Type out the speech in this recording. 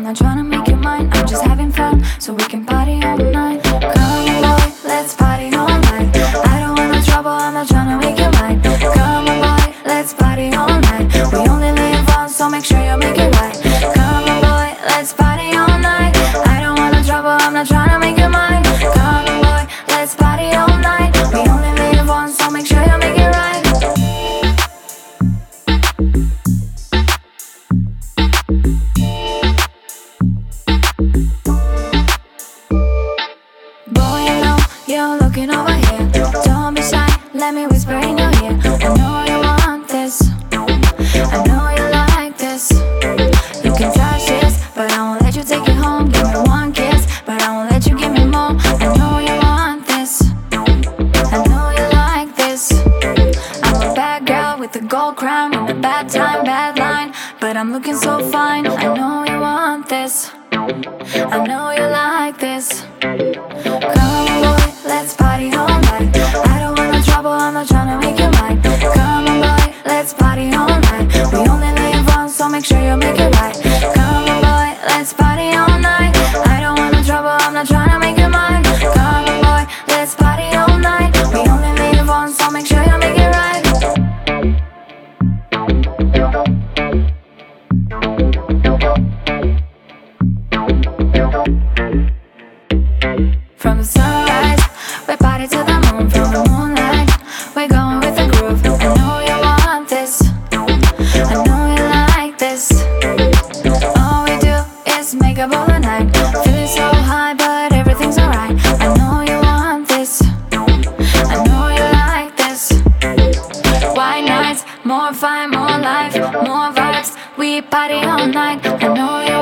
I'm not trying to let's party all night. We only live once, so make sure you make it right. Come on, boy, let's party all night. I don't want no trouble, I'm not trying to make you mine. Come on, boy, let's party all night. We only live once, so make sure you make it right. Boy, I know you're looking over here. Don't be shy, let me whisper in your ear. I know you gold crown and a bad time, bad line. But I'm looking so fine. I know you want this. I know you like this. Come on, boy, let's party all night. I don't want no trouble, I'm not trying to make you mine. Come on, boy, let's party all night. We only live once, so make sure you make it right. Come on, boy, let's party the moon. From the moonlight, we're going with the groove. I know you want this. I know you like this. All we do is make up all the night. Feeling so high, but everything's alright. I know you want this. I know you like this. White nights, more fun, more life, more vibes. We party all night. I know you